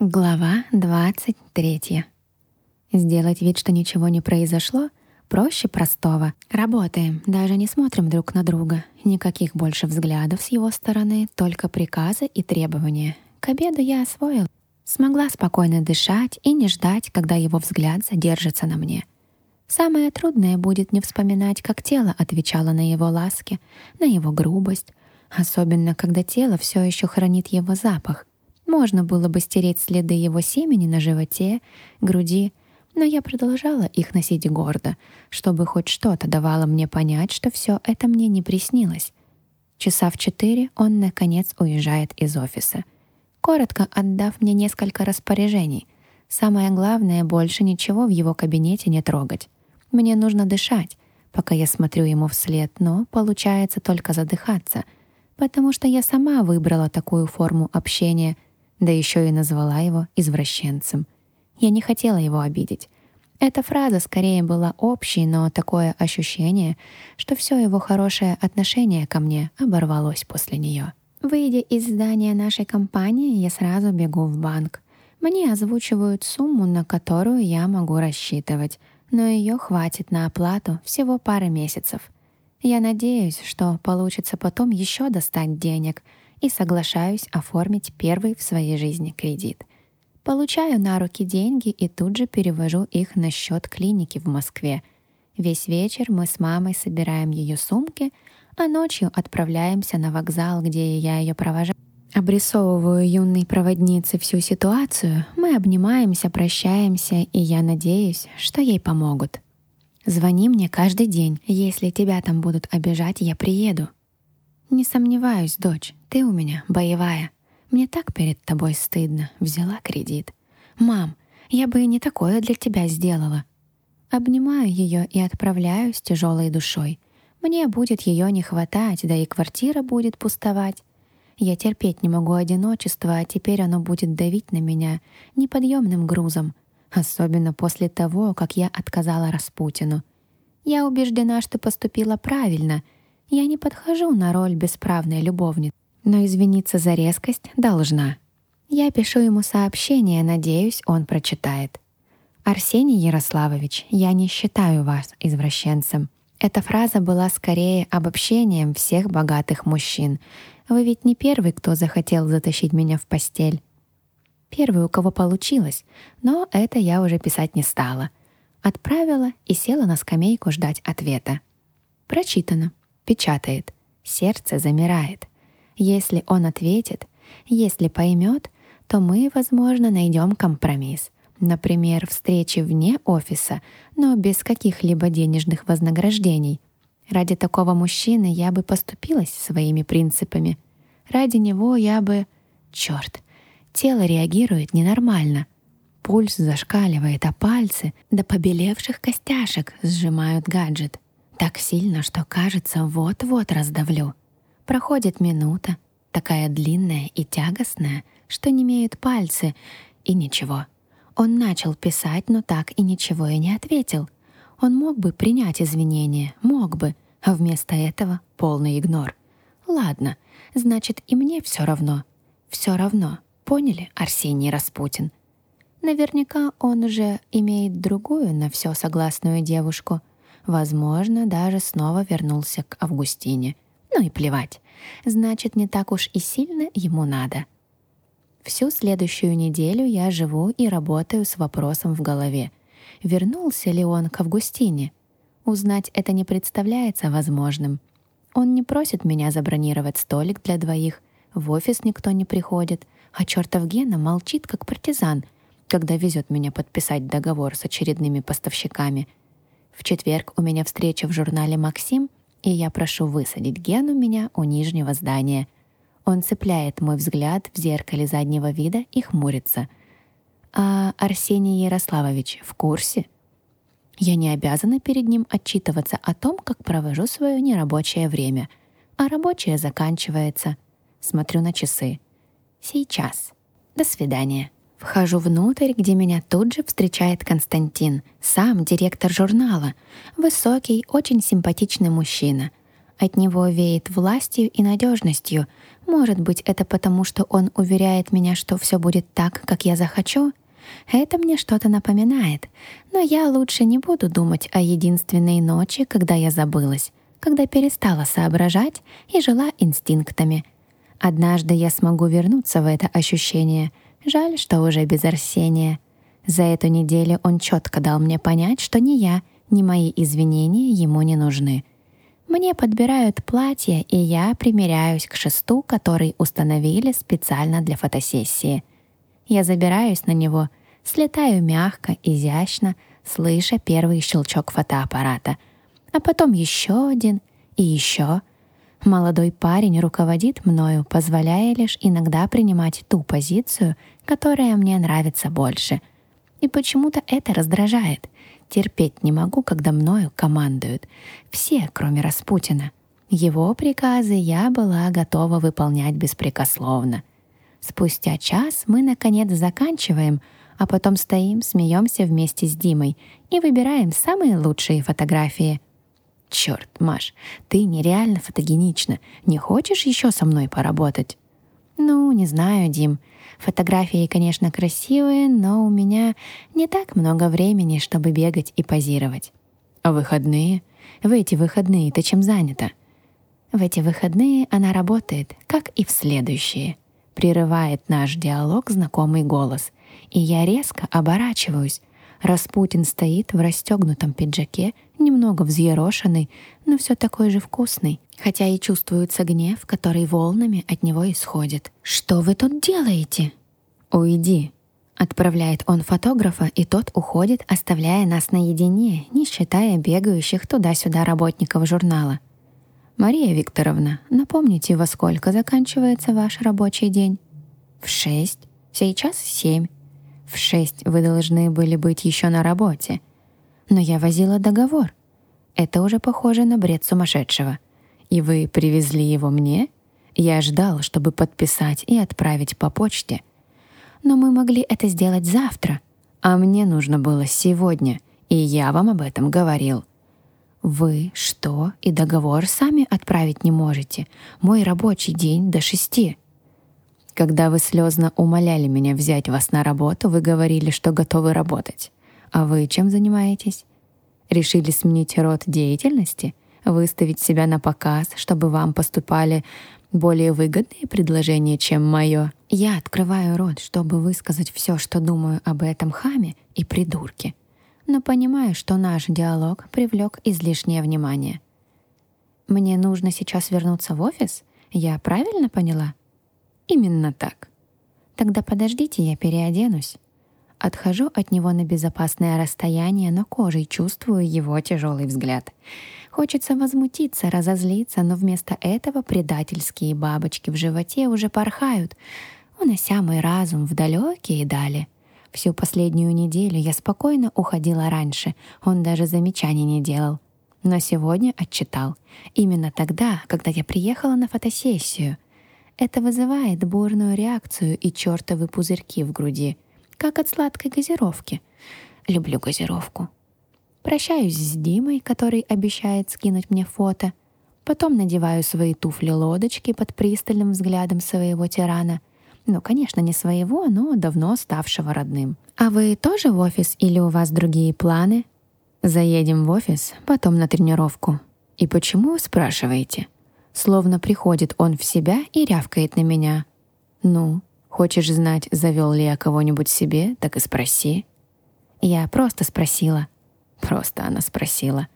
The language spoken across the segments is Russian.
Глава 23. Сделать вид, что ничего не произошло, проще простого. Работаем, даже не смотрим друг на друга. Никаких больше взглядов с его стороны, только приказы и требования. К обеду я освоил. Смогла спокойно дышать и не ждать, когда его взгляд задержится на мне. Самое трудное будет не вспоминать, как тело отвечало на его ласки, на его грубость, особенно когда тело все еще хранит его запах, можно было бы стереть следы его семени на животе, груди, но я продолжала их носить гордо, чтобы хоть что-то давало мне понять, что все это мне не приснилось. Часа в четыре он, наконец, уезжает из офиса, коротко отдав мне несколько распоряжений. Самое главное, больше ничего в его кабинете не трогать. Мне нужно дышать, пока я смотрю ему вслед, но получается только задыхаться, потому что я сама выбрала такую форму общения — да еще и назвала его извращенцем. Я не хотела его обидеть. Эта фраза скорее была общей, но такое ощущение, что все его хорошее отношение ко мне оборвалось после нее. Выйдя из здания нашей компании, я сразу бегу в банк. Мне озвучивают сумму, на которую я могу рассчитывать, но ее хватит на оплату всего пары месяцев. Я надеюсь, что получится потом еще достать денег — и соглашаюсь оформить первый в своей жизни кредит. Получаю на руки деньги и тут же перевожу их на счет клиники в Москве. Весь вечер мы с мамой собираем ее сумки, а ночью отправляемся на вокзал, где я ее провожаю. Обрисовываю юной проводнице всю ситуацию, мы обнимаемся, прощаемся, и я надеюсь, что ей помогут. Звони мне каждый день. Если тебя там будут обижать, я приеду. Не сомневаюсь, дочь. Ты у меня боевая. Мне так перед тобой стыдно. Взяла кредит. Мам, я бы и не такое для тебя сделала. Обнимаю ее и отправляю с тяжелой душой. Мне будет ее не хватать, да и квартира будет пустовать. Я терпеть не могу одиночество, а теперь оно будет давить на меня неподъемным грузом, особенно после того, как я отказала Распутину. Я убеждена, что поступила правильно. Я не подхожу на роль бесправной любовницы но извиниться за резкость должна. Я пишу ему сообщение, надеюсь, он прочитает. «Арсений Ярославович, я не считаю вас извращенцем. Эта фраза была скорее обобщением всех богатых мужчин. Вы ведь не первый, кто захотел затащить меня в постель. Первый, у кого получилось, но это я уже писать не стала. Отправила и села на скамейку ждать ответа. Прочитано. Печатает. Сердце замирает. Если он ответит, если поймет, то мы, возможно, найдем компромисс. Например, встречи вне офиса, но без каких-либо денежных вознаграждений. Ради такого мужчины я бы поступилась своими принципами. Ради него я бы... Черт, тело реагирует ненормально. Пульс зашкаливает, а пальцы до побелевших костяшек сжимают гаджет. Так сильно, что кажется, вот-вот раздавлю. Проходит минута, такая длинная и тягостная, что не имеют пальцы, и ничего. Он начал писать, но так и ничего и не ответил. Он мог бы принять извинения, мог бы, а вместо этого полный игнор. Ладно, значит, и мне все равно. Все равно, поняли, Арсений Распутин? Наверняка он уже имеет другую на все согласную девушку. Возможно, даже снова вернулся к Августине — ну и плевать. Значит, не так уж и сильно ему надо. Всю следующую неделю я живу и работаю с вопросом в голове. Вернулся ли он к Августине? Узнать это не представляется возможным. Он не просит меня забронировать столик для двоих, в офис никто не приходит, а чертов Гена молчит, как партизан, когда везет меня подписать договор с очередными поставщиками. В четверг у меня встреча в журнале «Максим», и я прошу высадить Гену меня у нижнего здания. Он цепляет мой взгляд в зеркале заднего вида и хмурится. «А Арсений Ярославович в курсе?» Я не обязана перед ним отчитываться о том, как провожу свое нерабочее время. А рабочее заканчивается. Смотрю на часы. Сейчас. До свидания. Вхожу внутрь, где меня тут же встречает Константин, сам директор журнала. Высокий, очень симпатичный мужчина. От него веет властью и надежностью. Может быть, это потому, что он уверяет меня, что все будет так, как я захочу? Это мне что-то напоминает. Но я лучше не буду думать о единственной ночи, когда я забылась, когда перестала соображать и жила инстинктами. Однажды я смогу вернуться в это ощущение. Жаль, что уже без Арсения. За эту неделю он четко дал мне понять, что ни я, ни мои извинения ему не нужны. Мне подбирают платье, и я примеряюсь к шесту, который установили специально для фотосессии. Я забираюсь на него, слетаю мягко, изящно, слыша первый щелчок фотоаппарата. А потом еще один и еще. Молодой парень руководит мною, позволяя лишь иногда принимать ту позицию, которая мне нравится больше. И почему-то это раздражает — Терпеть не могу, когда мною командуют. Все, кроме Распутина. Его приказы я была готова выполнять беспрекословно. Спустя час мы, наконец, заканчиваем, а потом стоим, смеемся вместе с Димой и выбираем самые лучшие фотографии. Черт, Маш, ты нереально фотогенична. Не хочешь еще со мной поработать? Ну, не знаю, Дим. Фотографии, конечно, красивые, но у меня не так много времени, чтобы бегать и позировать. А выходные? В эти выходные ты чем занята? В эти выходные она работает, как и в следующие. Прерывает наш диалог знакомый голос, и я резко оборачиваюсь. Распутин стоит в расстегнутом пиджаке, немного взъерошенный, но все такой же вкусный, хотя и чувствуется гнев, который волнами от него исходит. «Что вы тут делаете?» «Уйди», — отправляет он фотографа, и тот уходит, оставляя нас наедине, не считая бегающих туда-сюда работников журнала. «Мария Викторовна, напомните, во сколько заканчивается ваш рабочий день?» «В шесть. Сейчас семь. В шесть вы должны были быть еще на работе. Но я возила договор. Это уже похоже на бред сумасшедшего. И вы привезли его мне? Я ждал, чтобы подписать и отправить по почте. Но мы могли это сделать завтра, а мне нужно было сегодня, и я вам об этом говорил. Вы что, и договор сами отправить не можете? Мой рабочий день до шести. Когда вы слезно умоляли меня взять вас на работу, вы говорили, что готовы работать. А вы чем занимаетесь? Решили сменить род деятельности? Выставить себя на показ, чтобы вам поступали более выгодные предложения, чем мое? Я открываю рот, чтобы высказать все, что думаю об этом хаме и придурке. Но понимаю, что наш диалог привлек излишнее внимание. Мне нужно сейчас вернуться в офис? Я правильно поняла? Именно так. Тогда подождите, я переоденусь. Отхожу от него на безопасное расстояние, но кожей чувствую его тяжелый взгляд. Хочется возмутиться, разозлиться, но вместо этого предательские бабочки в животе уже порхают, унося мой разум в далекие дали. Всю последнюю неделю я спокойно уходила раньше, он даже замечаний не делал. Но сегодня отчитал. Именно тогда, когда я приехала на фотосессию. Это вызывает бурную реакцию и чертовы пузырьки в груди — как от сладкой газировки. Люблю газировку. Прощаюсь с Димой, который обещает скинуть мне фото. Потом надеваю свои туфли-лодочки под пристальным взглядом своего тирана. Ну, конечно, не своего, но давно ставшего родным. «А вы тоже в офис или у вас другие планы?» «Заедем в офис, потом на тренировку». «И почему, спрашиваете?» Словно приходит он в себя и рявкает на меня. «Ну, Хочешь знать, завел ли я кого-нибудь себе, так и спроси. Я просто спросила. Просто она спросила.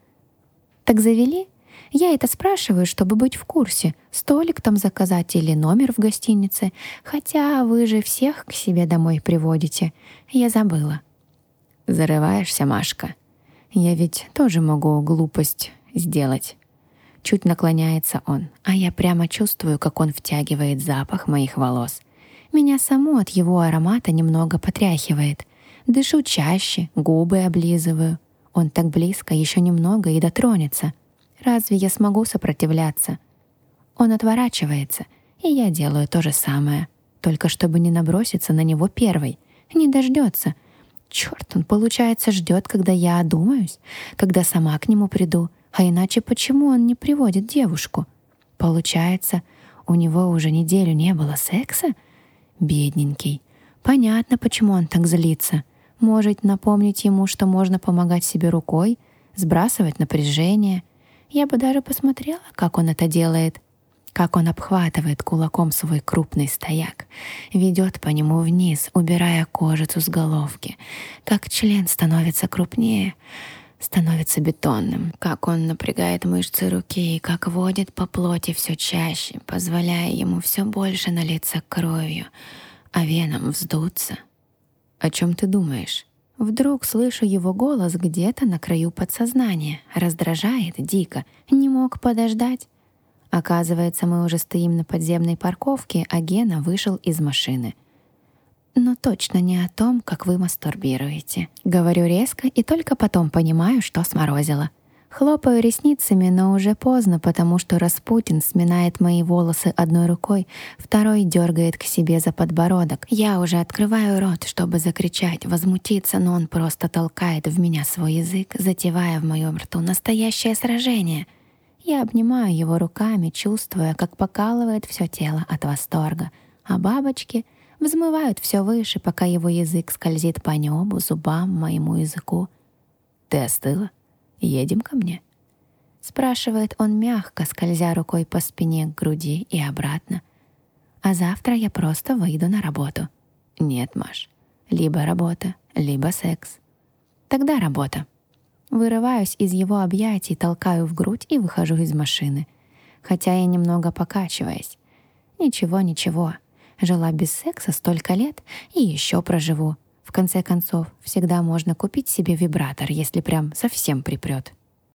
Так завели? Я это спрашиваю, чтобы быть в курсе, столик там заказать или номер в гостинице, хотя вы же всех к себе домой приводите. Я забыла. Зарываешься, Машка. Я ведь тоже могу глупость сделать. Чуть наклоняется он, а я прямо чувствую, как он втягивает запах моих волос — меня само от его аромата немного потряхивает. Дышу чаще, губы облизываю. Он так близко, еще немного и дотронется. Разве я смогу сопротивляться? Он отворачивается, и я делаю то же самое. Только чтобы не наброситься на него первой. Не дождется. Черт, он, получается, ждет, когда я одумаюсь, когда сама к нему приду. А иначе почему он не приводит девушку? Получается, у него уже неделю не было секса? Бедненький. Понятно, почему он так злится. Может, напомнить ему, что можно помогать себе рукой, сбрасывать напряжение. Я бы даже посмотрела, как он это делает. Как он обхватывает кулаком свой крупный стояк, ведет по нему вниз, убирая кожицу с головки. Как член становится крупнее — становится бетонным, как он напрягает мышцы руки и как водит по плоти все чаще, позволяя ему все больше налиться кровью, а венам вздуться. «О чем ты думаешь?» Вдруг слышу его голос где-то на краю подсознания. Раздражает дико. Не мог подождать. Оказывается, мы уже стоим на подземной парковке, а Гена вышел из машины — но точно не о том, как вы мастурбируете. Говорю резко и только потом понимаю, что сморозила. Хлопаю ресницами, но уже поздно, потому что Распутин сминает мои волосы одной рукой, второй дергает к себе за подбородок. Я уже открываю рот, чтобы закричать, возмутиться, но он просто толкает в меня свой язык, затевая в моем рту настоящее сражение. Я обнимаю его руками, чувствуя, как покалывает все тело от восторга. А бабочки — взмывают все выше, пока его язык скользит по небу, зубам, моему языку. «Ты остыла? Едем ко мне?» Спрашивает он мягко, скользя рукой по спине к груди и обратно. «А завтра я просто выйду на работу». «Нет, Маш. Либо работа, либо секс». «Тогда работа». Вырываюсь из его объятий, толкаю в грудь и выхожу из машины. Хотя я немного покачиваясь. Ничего, ничего. Жила без секса столько лет и еще проживу. В конце концов, всегда можно купить себе вибратор, если прям совсем припрет.